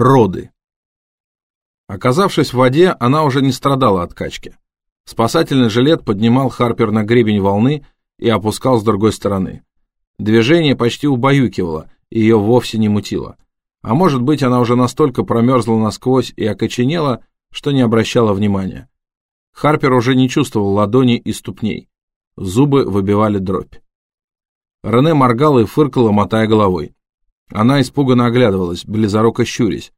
Роды. Оказавшись в воде, она уже не страдала от качки. Спасательный жилет поднимал Харпер на гребень волны и опускал с другой стороны. Движение почти убаюкивало, и ее вовсе не мутило. А может быть, она уже настолько промерзла насквозь и окоченела, что не обращала внимания. Харпер уже не чувствовал ладоней и ступней. Зубы выбивали дробь. Рене моргала и фыркала, мотая головой. Она испуганно оглядывалась, близоруко щурясь.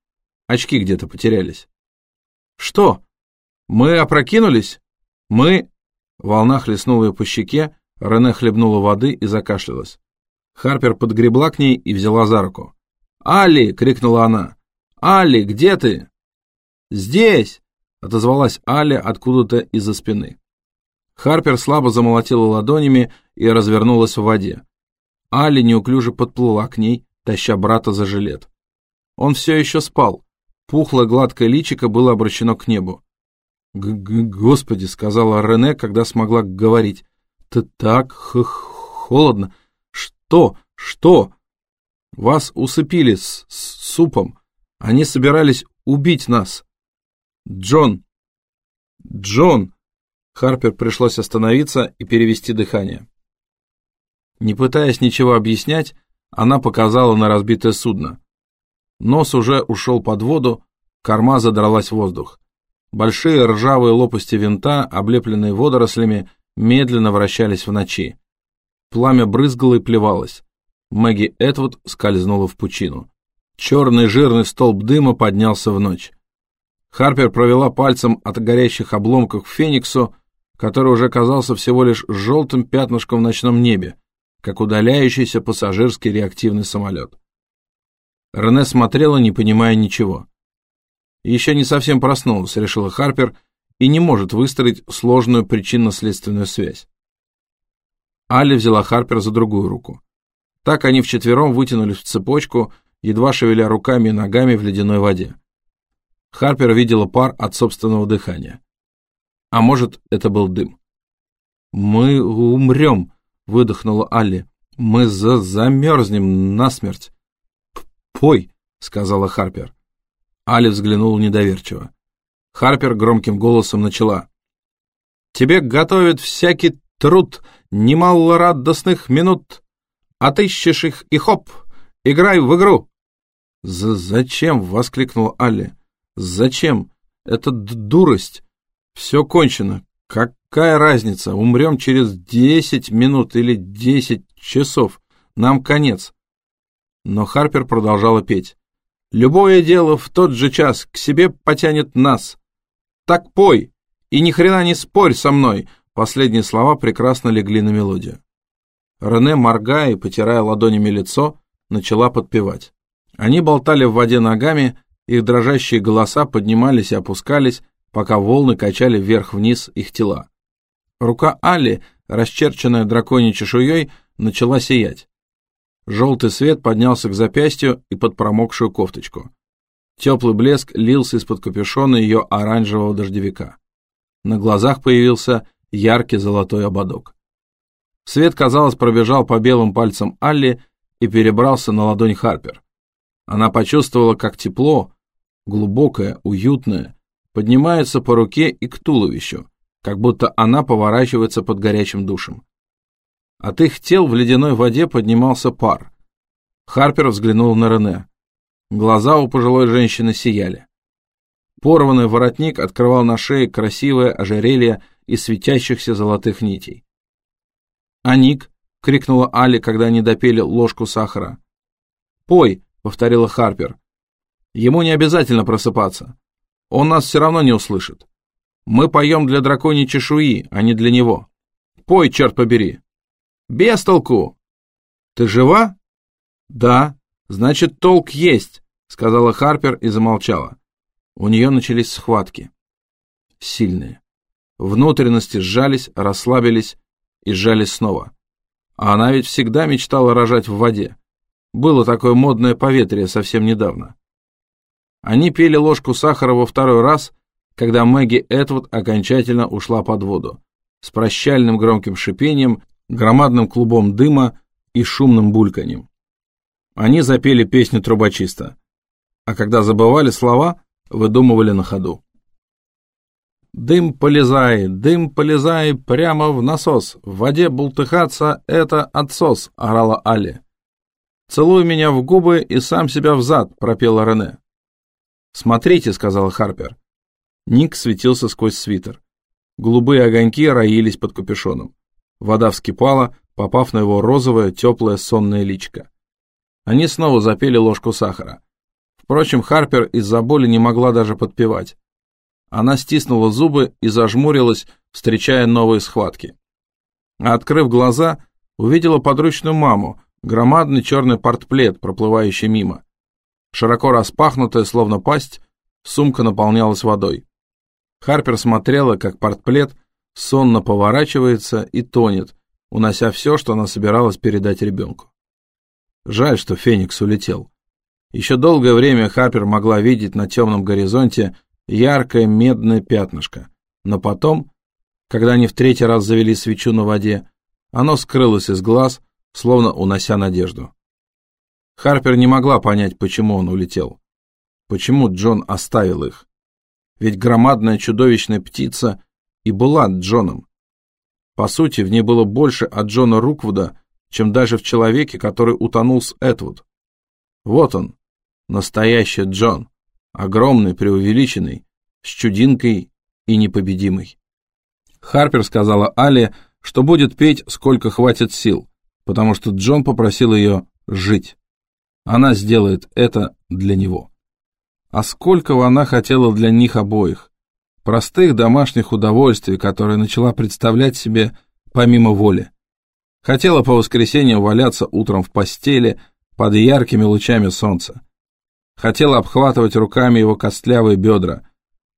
Очки где-то потерялись. «Что? Мы опрокинулись? Мы...» Волна хлестнула ее по щеке, Рене хлебнула воды и закашлялась. Харпер подгребла к ней и взяла за руку. «Алли!» — крикнула она. «Алли, где ты?» «Здесь!» — отозвалась Алли откуда-то из-за спины. Харпер слабо замолотила ладонями и развернулась в воде. Алли неуклюже подплыла к ней, таща брата за жилет. Он все еще спал. Пухлое гладкое личико было обращено к небу. Г -г «Господи», — сказала Рене, когда смогла говорить, — «ты так х холодно. Что? Что?» «Вас усыпили с, с супом. Они собирались убить нас». «Джон! Джон!» Харпер пришлось остановиться и перевести дыхание. Не пытаясь ничего объяснять, она показала на разбитое судно. Нос уже ушел под воду, корма задралась в воздух. Большие ржавые лопасти винта, облепленные водорослями, медленно вращались в ночи. Пламя брызгало и плевалось. Мэгги Этвуд скользнула в пучину. Черный жирный столб дыма поднялся в ночь. Харпер провела пальцем от горящих обломков к Фениксу, который уже казался всего лишь желтым пятнышком в ночном небе, как удаляющийся пассажирский реактивный самолет. Рене смотрела, не понимая ничего. Еще не совсем проснулась, решила Харпер, и не может выстроить сложную причинно-следственную связь. Алли взяла Харпер за другую руку. Так они вчетвером вытянулись в цепочку, едва шевеля руками и ногами в ледяной воде. Харпер видела пар от собственного дыхания. А может, это был дым. «Мы умрем», выдохнула Алли. «Мы за замерзнем насмерть». «Пой», — сказала Харпер. Алли взглянула недоверчиво. Харпер громким голосом начала. «Тебе готовят всякий труд, немало радостных минут. Отыщешь их и хоп, играй в игру». За «Зачем?» — воскликнула Алли. «Зачем? Это дурость. Все кончено. Как Какая разница, умрем через десять минут или десять часов, нам конец. Но Харпер продолжала петь. Любое дело в тот же час к себе потянет нас. Так пой, и ни хрена не спорь со мной. Последние слова прекрасно легли на мелодию. Рене, моргая и потирая ладонями лицо, начала подпевать. Они болтали в воде ногами, их дрожащие голоса поднимались и опускались, пока волны качали вверх-вниз их тела. Рука Али, расчерченная драконьей чешуей, начала сиять. Желтый свет поднялся к запястью и под промокшую кофточку. Теплый блеск лился из-под капюшона ее оранжевого дождевика. На глазах появился яркий золотой ободок. Свет, казалось, пробежал по белым пальцам Алли и перебрался на ладонь Харпер. Она почувствовала, как тепло, глубокое, уютное, поднимается по руке и к туловищу, как будто она поворачивается под горячим душем. От их тел в ледяной воде поднимался пар. Харпер взглянул на Рене. Глаза у пожилой женщины сияли. Порванный воротник открывал на шее красивое ожерелье из светящихся золотых нитей. «Аник!» — крикнула Али, когда они допели ложку сахара. «Пой!» — повторила Харпер. «Ему не обязательно просыпаться. Он нас все равно не услышит. Мы поем для драконьей чешуи, а не для него. Пой, черт побери. Без толку. Ты жива? Да. Значит, толк есть, сказала Харпер и замолчала. У нее начались схватки. Сильные. Внутренности сжались, расслабились и сжались снова. А она ведь всегда мечтала рожать в воде. Было такое модное поветрие совсем недавно. Они пели ложку сахара во второй раз, когда Мэгги Этвуд окончательно ушла под воду, с прощальным громким шипением, громадным клубом дыма и шумным бульканьем. Они запели песню трубочиста. а когда забывали слова, выдумывали на ходу. «Дым полезай, дым полезай прямо в насос, в воде бултыхаться — это отсос», — орала Али. «Целуй меня в губы и сам себя в зад», — пропела Рене. «Смотрите», — сказала Харпер. Ник светился сквозь свитер. Голубые огоньки роились под капюшоном. Вода вскипала, попав на его розовое, теплое, сонное личико. Они снова запели ложку сахара. Впрочем, Харпер из-за боли не могла даже подпевать. Она стиснула зубы и зажмурилась, встречая новые схватки. А открыв глаза, увидела подручную маму, громадный черный портплет, проплывающий мимо. Широко распахнутая, словно пасть, сумка наполнялась водой. Харпер смотрела, как портплет сонно поворачивается и тонет, унося все, что она собиралась передать ребенку. Жаль, что Феникс улетел. Еще долгое время Харпер могла видеть на темном горизонте яркое медное пятнышко, но потом, когда они в третий раз завели свечу на воде, оно скрылось из глаз, словно унося надежду. Харпер не могла понять, почему он улетел. Почему Джон оставил их? Ведь громадная чудовищная птица и была Джоном. По сути, в ней было больше от Джона Руквуда, чем даже в человеке, который утонул с Этвуд. Вот он, настоящий Джон, огромный, преувеличенный, с чудинкой и непобедимый. Харпер сказала Але, что будет петь, сколько хватит сил, потому что Джон попросил ее жить. Она сделает это для него. А сколько она хотела для них обоих. Простых домашних удовольствий, которые начала представлять себе помимо воли. Хотела по воскресеньям валяться утром в постели под яркими лучами солнца. Хотела обхватывать руками его костлявые бедра.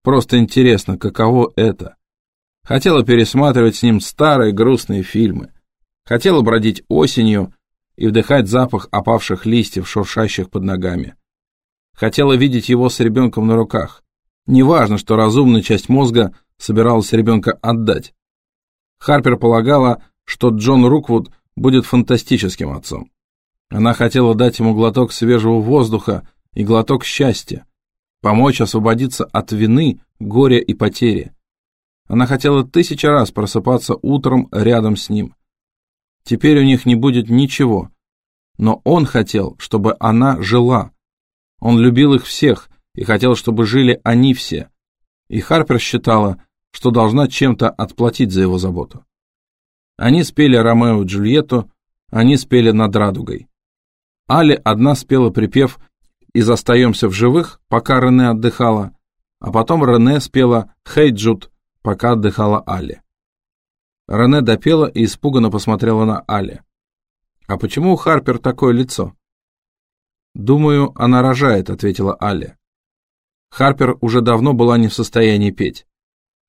Просто интересно, каково это. Хотела пересматривать с ним старые грустные фильмы. Хотела бродить осенью и вдыхать запах опавших листьев, шуршащих под ногами. Хотела видеть его с ребенком на руках. Неважно, что разумная часть мозга собиралась ребенка отдать. Харпер полагала, что Джон Руквуд будет фантастическим отцом. Она хотела дать ему глоток свежего воздуха и глоток счастья, помочь освободиться от вины, горя и потери. Она хотела тысячи раз просыпаться утром рядом с ним. Теперь у них не будет ничего, но он хотел, чтобы она жила. Он любил их всех и хотел, чтобы жили они все. И Харпер считала, что должна чем-то отплатить за его заботу. Они спели Ромео и Джульетту, они спели над радугой. Али одна спела припев и застаемся в живых, пока Рене отдыхала, а потом Рене спела «Хей, Джуд», пока отдыхала Али. Рене допела и испуганно посмотрела на Али. «А почему у Харпер такое лицо?» «Думаю, она рожает», — ответила Али. Харпер уже давно была не в состоянии петь.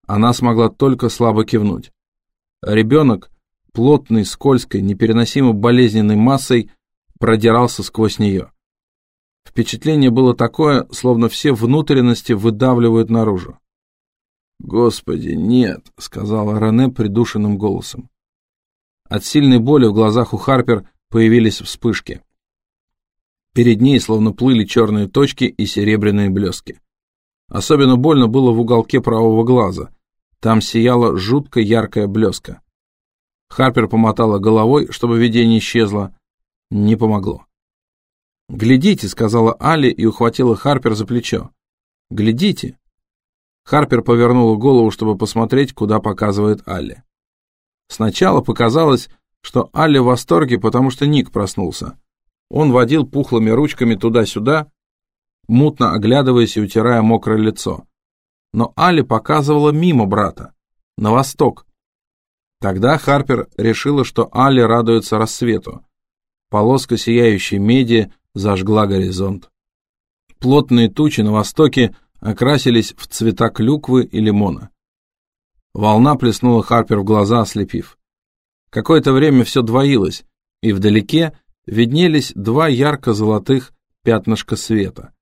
Она смогла только слабо кивнуть. Ребенок, плотный, скользкой, непереносимо болезненной массой, продирался сквозь нее. Впечатление было такое, словно все внутренности выдавливают наружу. «Господи, нет», — сказала Рене придушенным голосом. От сильной боли в глазах у Харпер появились вспышки. Перед ней словно плыли черные точки и серебряные блески. Особенно больно было в уголке правого глаза. Там сияла жутко яркая блеска. Харпер помотала головой, чтобы видение исчезло. Не помогло. «Глядите», — сказала Али и ухватила Харпер за плечо. «Глядите». Харпер повернула голову, чтобы посмотреть, куда показывает Алли. Сначала показалось, что Алли в восторге, потому что Ник проснулся. Он водил пухлыми ручками туда-сюда, мутно оглядываясь и утирая мокрое лицо. Но Алли показывала мимо брата, на восток. Тогда Харпер решила, что Алли радуется рассвету. Полоска сияющей меди зажгла горизонт. Плотные тучи на востоке окрасились в цвета клюквы и лимона. Волна плеснула Харпер в глаза, ослепив. Какое-то время все двоилось, и вдалеке виднелись два ярко-золотых пятнышка света.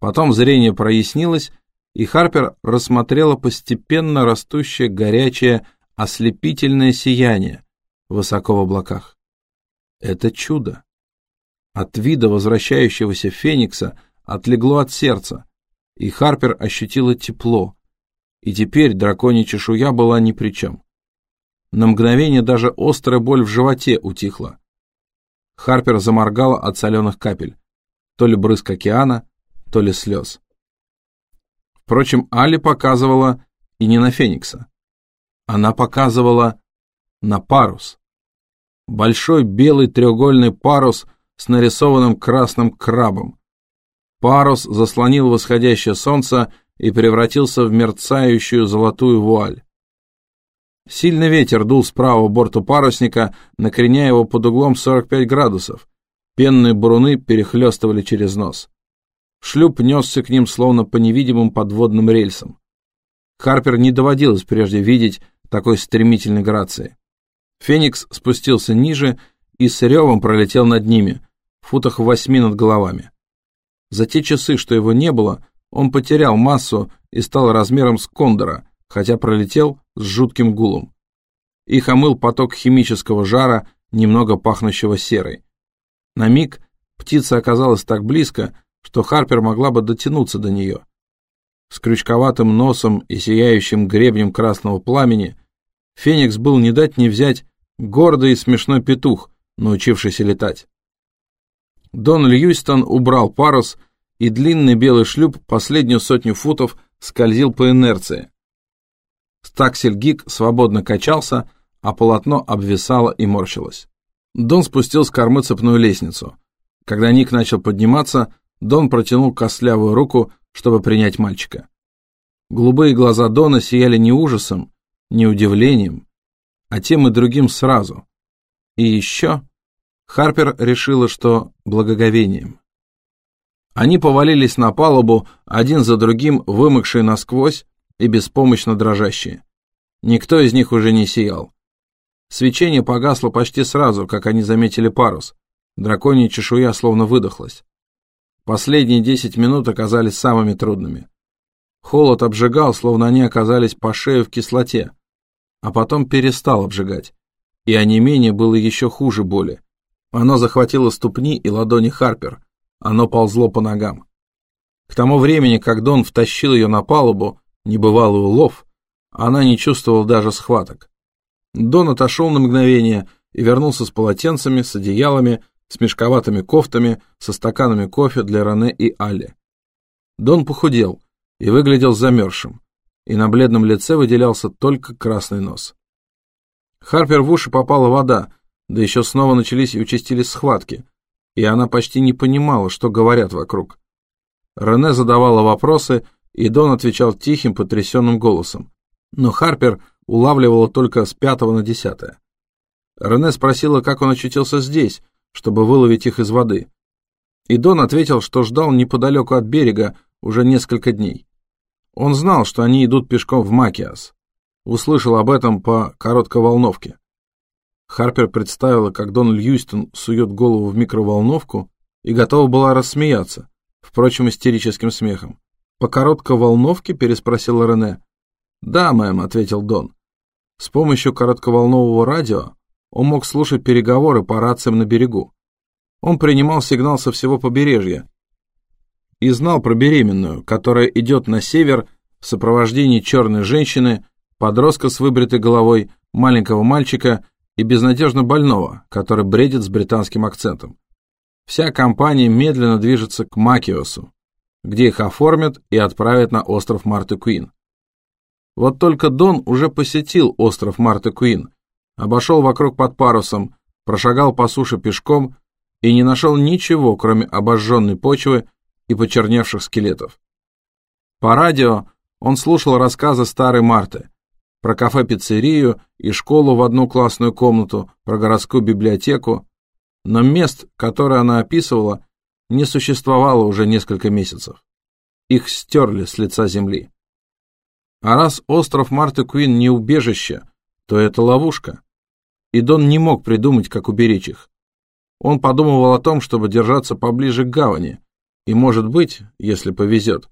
Потом зрение прояснилось, и Харпер рассмотрела постепенно растущее горячее ослепительное сияние высоко в облаках. Это чудо. От вида возвращающегося феникса отлегло от сердца, и Харпер ощутила тепло, и теперь драконья чешуя была ни при чем. На мгновение даже острая боль в животе утихла. Харпер заморгала от соленых капель, то ли брызг океана, то ли слез. Впрочем, Али показывала и не на Феникса. Она показывала на парус. Большой белый треугольный парус с нарисованным красным крабом. Парус заслонил восходящее солнце и превратился в мерцающую золотую вуаль. Сильный ветер дул с правого борта парусника, накреняя его под углом 45 градусов. Пенные буруны перехлестывали через нос. Шлюп несся к ним словно по невидимым подводным рельсам. Харпер не доводилось прежде видеть такой стремительной грации. Феникс спустился ниже и с ревом пролетел над ними, в футах восьми над головами. За те часы, что его не было, он потерял массу и стал размером с кондора, хотя пролетел с жутким гулом. Их омыл поток химического жара, немного пахнущего серой. На миг птица оказалась так близко, что Харпер могла бы дотянуться до нее. С крючковатым носом и сияющим гребнем красного пламени Феникс был не дать не взять гордый и смешной петух, научившийся летать. Дон Льюистон убрал парус, и длинный белый шлюп последнюю сотню футов скользил по инерции. Стаксель-гик свободно качался, а полотно обвисало и морщилось. Дон спустил с кормы цепную лестницу. Когда Ник начал подниматься, Дон протянул костлявую руку, чтобы принять мальчика. Голубые глаза Дона сияли не ужасом, не удивлением, а тем и другим сразу. И еще Харпер решила, что благоговением. Они повалились на палубу, один за другим вымокшие насквозь и беспомощно дрожащие. Никто из них уже не сиял. Свечение погасло почти сразу, как они заметили парус. Драконья чешуя словно выдохлась. Последние десять минут оказались самыми трудными. Холод обжигал, словно они оказались по шею в кислоте, а потом перестал обжигать, и онемение было еще хуже боли. Оно захватило ступни и ладони Харпер, оно ползло по ногам. К тому времени, как Дон втащил ее на палубу, небывалый улов, она не чувствовала даже схваток. Дон отошел на мгновение и вернулся с полотенцами, с одеялами, с мешковатыми кофтами, со стаканами кофе для Рене и Али. Дон похудел и выглядел замерзшим, и на бледном лице выделялся только красный нос. Харпер в уши попала вода, да еще снова начались и участились схватки, и она почти не понимала, что говорят вокруг. Рене задавала вопросы, и Дон отвечал тихим, потрясенным голосом. Но Харпер улавливала только с пятого на десятое. Рене спросила, как он очутился здесь, чтобы выловить их из воды. И Дон ответил, что ждал неподалеку от берега уже несколько дней. Он знал, что они идут пешком в Макиас. Услышал об этом по коротковолновке. Харпер представила, как Дон Льюистон сует голову в микроволновку и готова была рассмеяться, впрочем, истерическим смехом. «По коротковолновке?» – переспросила Рене. «Да, мэм», – ответил Дон. С помощью коротковолнового радио он мог слушать переговоры по рациям на берегу. Он принимал сигнал со всего побережья и знал про беременную, которая идет на север в сопровождении черной женщины, подростка с выбритой головой, маленького мальчика и безнадежно больного, который бредит с британским акцентом. Вся компания медленно движется к Макиосу, где их оформят и отправят на остров Марты Куин. Вот только Дон уже посетил остров Марты Куин, обошел вокруг под парусом, прошагал по суше пешком и не нашел ничего, кроме обожженной почвы и почерневших скелетов. По радио он слушал рассказы старой Марты про кафе-пиццерию и школу в одну классную комнату, про городскую библиотеку, но мест, которые она описывала, не существовало уже несколько месяцев. Их стерли с лица земли. А раз остров Марты Куин не убежище, то это ловушка. И Дон не мог придумать, как уберечь их. Он подумывал о том, чтобы держаться поближе к гавани, и, может быть, если повезет,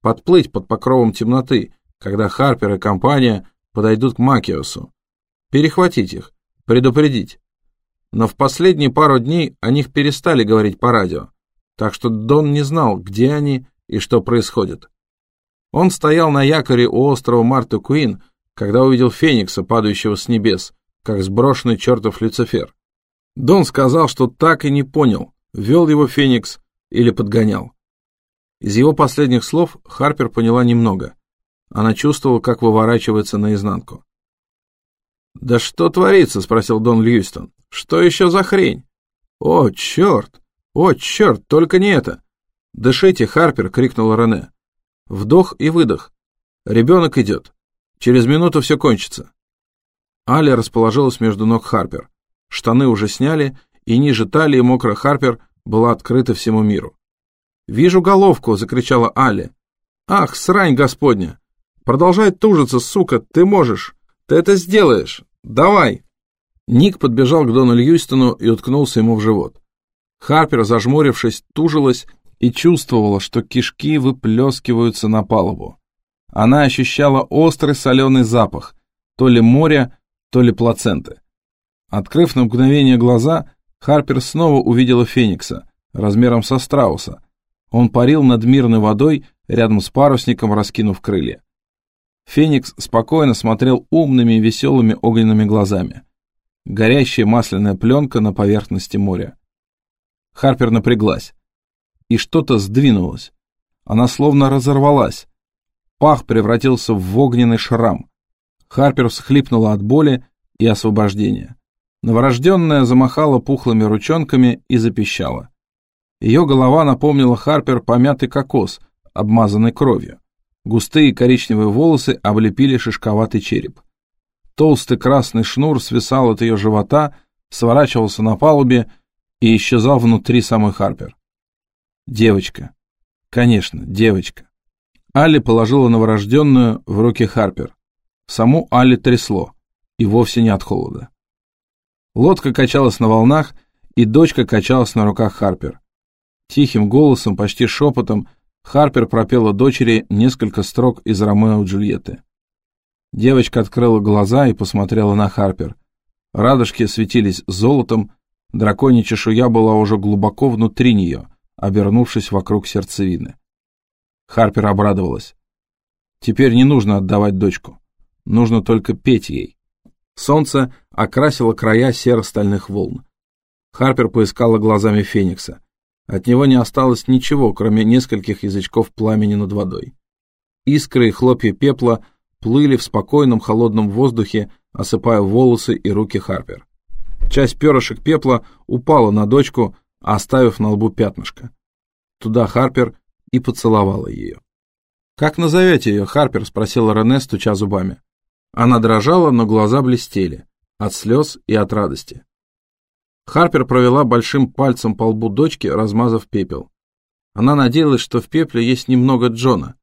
подплыть под покровом темноты, когда Харпер и компания подойдут к Макиосу, перехватить их, предупредить. Но в последние пару дней о них перестали говорить по радио. так что Дон не знал, где они и что происходит. Он стоял на якоре у острова Марта Куин, когда увидел Феникса, падающего с небес, как сброшенный чертов Люцифер. Дон сказал, что так и не понял, вел его Феникс или подгонял. Из его последних слов Харпер поняла немного. Она чувствовала, как выворачивается наизнанку. «Да что творится?» — спросил Дон Льюистон. «Что еще за хрень?» «О, черт! О, черт! Только не это!» «Дышите, Харпер!» — крикнула Рене. Вдох и выдох. Ребенок идет. Через минуту все кончится. Аля расположилась между ног Харпер. Штаны уже сняли, и ниже талии мокрая Харпер была открыта всему миру. «Вижу головку!» — закричала Аля. «Ах, срань господня! Продолжай тужиться, сука, ты можешь! Ты это сделаешь! Давай!» Ник подбежал к Дону Льюистону и уткнулся ему в живот. Харпер, зажмурившись, тужилась и чувствовала, что кишки выплескиваются на палубу. Она ощущала острый соленый запах, то ли моря, то ли плаценты. Открыв на мгновение глаза, Харпер снова увидела Феникса, размером со страуса. Он парил над мирной водой, рядом с парусником, раскинув крылья. Феникс спокойно смотрел умными и веселыми огненными глазами. Горящая масляная пленка на поверхности моря. Харпер напряглась. И что-то сдвинулось. Она словно разорвалась. Пах превратился в огненный шрам. Харпер всхлипнула от боли и освобождения. Новорожденная замахала пухлыми ручонками и запищала. Ее голова напомнила Харпер помятый кокос, обмазанный кровью. Густые коричневые волосы облепили шишковатый череп. Толстый красный шнур свисал от ее живота, сворачивался на палубе и исчезал внутри самой Харпер. Девочка. Конечно, девочка. Алли положила новорожденную в руки Харпер. Саму Алли трясло, и вовсе не от холода. Лодка качалась на волнах, и дочка качалась на руках Харпер. Тихим голосом, почти шепотом, Харпер пропела дочери несколько строк из Ромео и Джульетты. Девочка открыла глаза и посмотрела на Харпер. Радужки светились золотом, драконья чешуя была уже глубоко внутри нее, обернувшись вокруг сердцевины. Харпер обрадовалась. Теперь не нужно отдавать дочку. Нужно только петь ей. Солнце окрасило края серо-стальных волн. Харпер поискала глазами Феникса. От него не осталось ничего, кроме нескольких язычков пламени над водой. Искры и хлопья пепла плыли в спокойном холодном воздухе, осыпая волосы и руки Харпер. Часть перышек пепла упала на дочку, оставив на лбу пятнышко. Туда Харпер и поцеловала ее. «Как назовете ее, Харпер?» — спросила Рене, стуча зубами. Она дрожала, но глаза блестели, от слез и от радости. Харпер провела большим пальцем по лбу дочки, размазав пепел. Она надеялась, что в пепле есть немного Джона.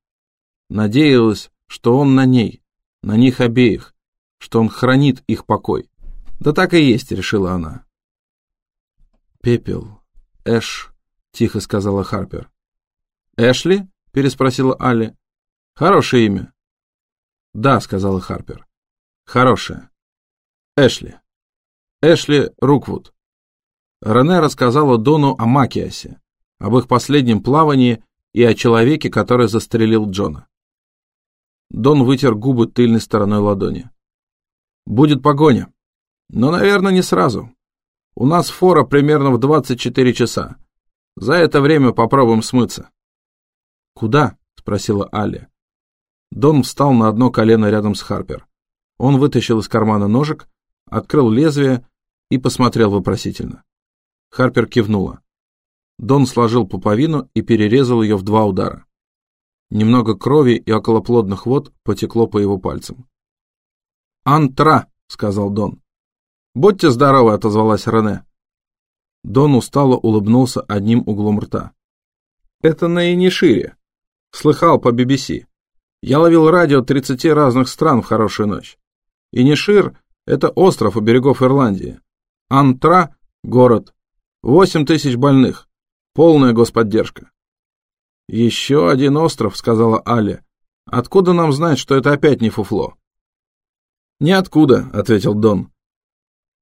Надеялась, что он на ней, на них обеих, что он хранит их покой. Да так и есть, решила она. Пепел, Эш, тихо сказала Харпер. Эшли? переспросила Алли. Хорошее имя. Да, сказала Харпер. Хорошее. Эшли. Эшли Руквуд. Рене рассказала Дону о Макиасе, об их последнем плавании и о человеке, который застрелил Джона. Дон вытер губы тыльной стороной ладони. «Будет погоня. Но, наверное, не сразу. У нас фора примерно в 24 часа. За это время попробуем смыться». «Куда?» — спросила Алли. Дон встал на одно колено рядом с Харпер. Он вытащил из кармана ножик, открыл лезвие и посмотрел вопросительно. Харпер кивнула. Дон сложил пуповину и перерезал ее в два удара. Немного крови и околоплодных вод потекло по его пальцам. «Антра!» — сказал Дон. «Будьте здоровы!» — отозвалась Рене. Дон устало улыбнулся одним углом рта. «Это на Инишире. Слыхал по BBC. Я ловил радио 30 разных стран в хорошую ночь. Инишир — это остров у берегов Ирландии. Антра — город. Восемь тысяч больных. Полная господдержка. «Еще один остров», — сказала Аля. «Откуда нам знать, что это опять не фуфло?» «Ниоткуда», — ответил Дон.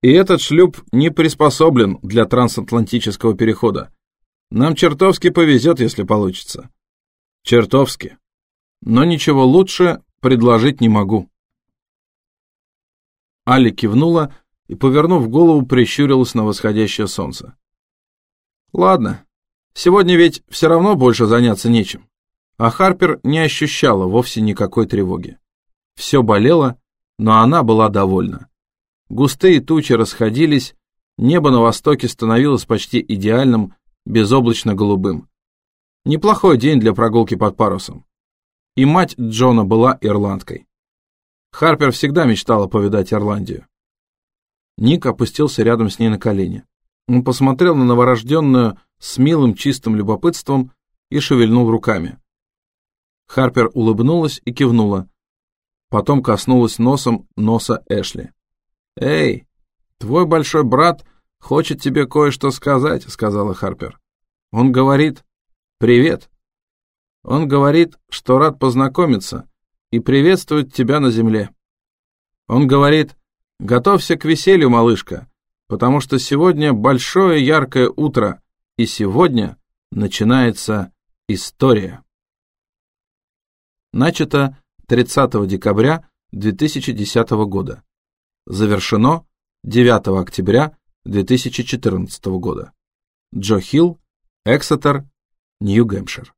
«И этот шлюп не приспособлен для трансатлантического перехода. Нам чертовски повезет, если получится. Чертовски. Но ничего лучше предложить не могу. Али кивнула и, повернув голову, прищурилась на восходящее солнце. Ладно, сегодня ведь все равно больше заняться нечем. А Харпер не ощущала вовсе никакой тревоги. Все болело, но она была довольна. Густые тучи расходились, небо на востоке становилось почти идеальным, безоблачно-голубым. Неплохой день для прогулки под парусом. И мать Джона была ирландкой. Харпер всегда мечтала повидать Ирландию. Ник опустился рядом с ней на колени. Он посмотрел на новорожденную с милым чистым любопытством и шевельнул руками. Харпер улыбнулась и кивнула. Потом коснулась носом носа Эшли. «Эй, твой большой брат хочет тебе кое-что сказать», — сказала Харпер. «Он говорит, привет. Он говорит, что рад познакомиться и приветствует тебя на земле. Он говорит, готовься к веселью, малышка, потому что сегодня большое яркое утро, и сегодня начинается история. Начато 30 декабря 2010 года. Завершено 9 октября 2014 года. Джо Хилл, Эксетер, Нью-Гэмпшир.